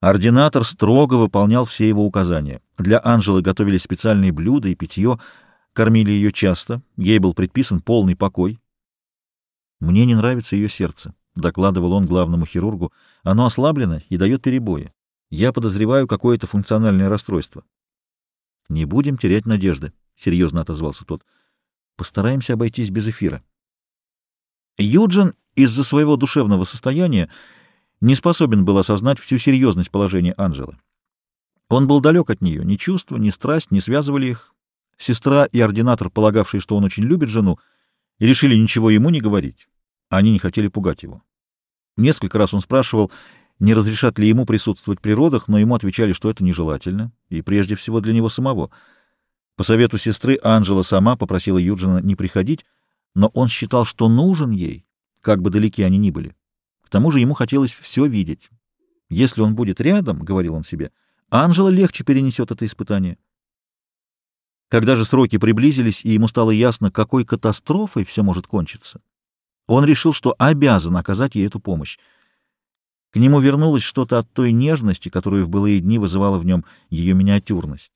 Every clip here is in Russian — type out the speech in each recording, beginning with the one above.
Ординатор строго выполнял все его указания. Для Анжелы готовили специальные блюда и питье, кормили ее часто, ей был предписан полный покой. «Мне не нравится ее сердце», — докладывал он главному хирургу. «Оно ослаблено и дает перебои. Я подозреваю какое-то функциональное расстройство». «Не будем терять надежды», — серьезно отозвался тот. «Постараемся обойтись без эфира». Юджин из-за своего душевного состояния не способен был осознать всю серьезность положения Анжелы. Он был далек от нее, ни чувства, ни страсть не связывали их. Сестра и ординатор, полагавшие, что он очень любит жену, решили ничего ему не говорить. Они не хотели пугать его. Несколько раз он спрашивал, не разрешат ли ему присутствовать при родах, но ему отвечали, что это нежелательно, и прежде всего для него самого. По совету сестры Анжела сама попросила Юджина не приходить, но он считал, что нужен ей, как бы далеки они ни были. К тому же ему хотелось все видеть. Если он будет рядом, — говорил он себе, — Анжела легче перенесет это испытание. Когда же сроки приблизились, и ему стало ясно, какой катастрофой все может кончиться, он решил, что обязан оказать ей эту помощь. К нему вернулось что-то от той нежности, которую в былые дни вызывала в нем ее миниатюрность.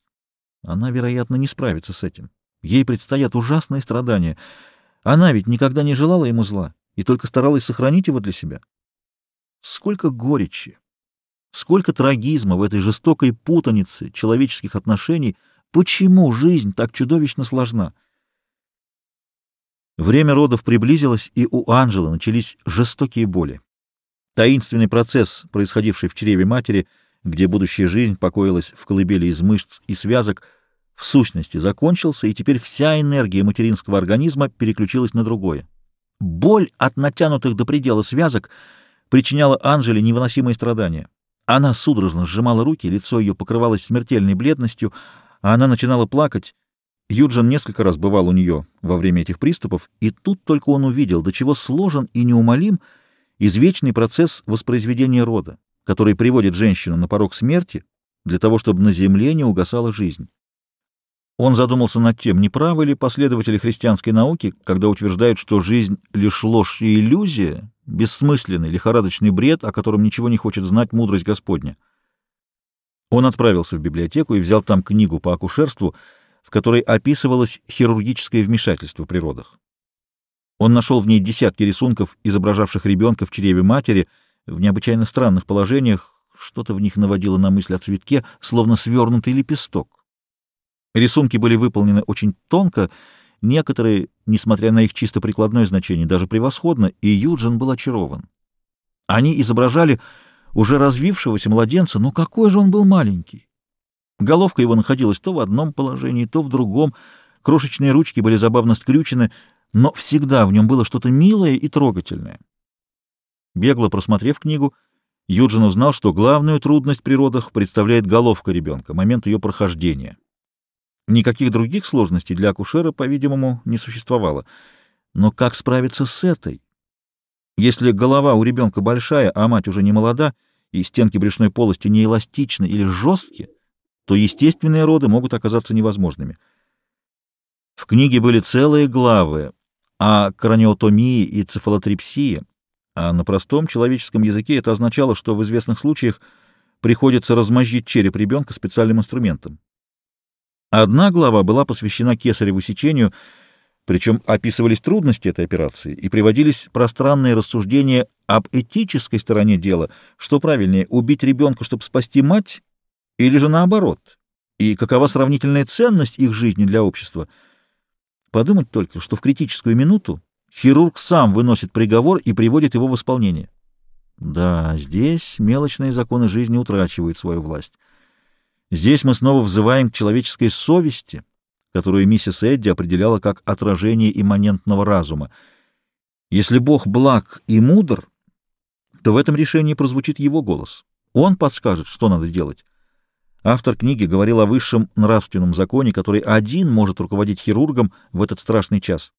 Она, вероятно, не справится с этим. Ей предстоят ужасные страдания. Она ведь никогда не желала ему зла и только старалась сохранить его для себя. Сколько горечи, сколько трагизма в этой жестокой путанице человеческих отношений, почему жизнь так чудовищно сложна? Время родов приблизилось, и у Анжелы начались жестокие боли. Таинственный процесс, происходивший в чреве матери, где будущая жизнь покоилась в колыбели из мышц и связок, в сущности закончился, и теперь вся энергия материнского организма переключилась на другое. Боль от натянутых до предела связок — причиняла Анжеле невыносимые страдания. Она судорожно сжимала руки, лицо ее покрывалось смертельной бледностью, а она начинала плакать. Юджин несколько раз бывал у нее во время этих приступов, и тут только он увидел, до чего сложен и неумолим извечный процесс воспроизведения рода, который приводит женщину на порог смерти для того, чтобы на земле не угасала жизнь. Он задумался над тем, не правы ли последователи христианской науки, когда утверждают, что жизнь — лишь ложь и иллюзия, бессмысленный, лихорадочный бред, о котором ничего не хочет знать мудрость Господня. Он отправился в библиотеку и взял там книгу по акушерству, в которой описывалось хирургическое вмешательство при родах. Он нашел в ней десятки рисунков, изображавших ребенка в чреве матери, в необычайно странных положениях, что-то в них наводило на мысль о цветке, словно свернутый лепесток. Рисунки были выполнены очень тонко, Некоторые, несмотря на их чисто прикладное значение, даже превосходно, и Юджин был очарован. Они изображали уже развившегося младенца, но какой же он был маленький! Головка его находилась то в одном положении, то в другом, крошечные ручки были забавно скрючены, но всегда в нем было что-то милое и трогательное. Бегло просмотрев книгу, Юджин узнал, что главную трудность при родах представляет головка ребенка, момент ее прохождения. Никаких других сложностей для акушера, по-видимому, не существовало. Но как справиться с этой? Если голова у ребенка большая, а мать уже не молода, и стенки брюшной полости не эластичны или жесткие, то естественные роды могут оказаться невозможными. В книге были целые главы о краниотомии и цефалотрипсии, а на простом человеческом языке это означало, что в известных случаях приходится размозжить череп ребенка специальным инструментом. Одна глава была посвящена кесареву сечению, причем описывались трудности этой операции и приводились пространные рассуждения об этической стороне дела, что правильнее, убить ребенка, чтобы спасти мать, или же наоборот, и какова сравнительная ценность их жизни для общества. Подумать только, что в критическую минуту хирург сам выносит приговор и приводит его в исполнение. Да, здесь мелочные законы жизни утрачивают свою власть. Здесь мы снова взываем к человеческой совести, которую миссис Эдди определяла как отражение имманентного разума. Если Бог благ и мудр, то в этом решении прозвучит его голос. Он подскажет, что надо делать. Автор книги говорил о высшем нравственном законе, который один может руководить хирургом в этот страшный час.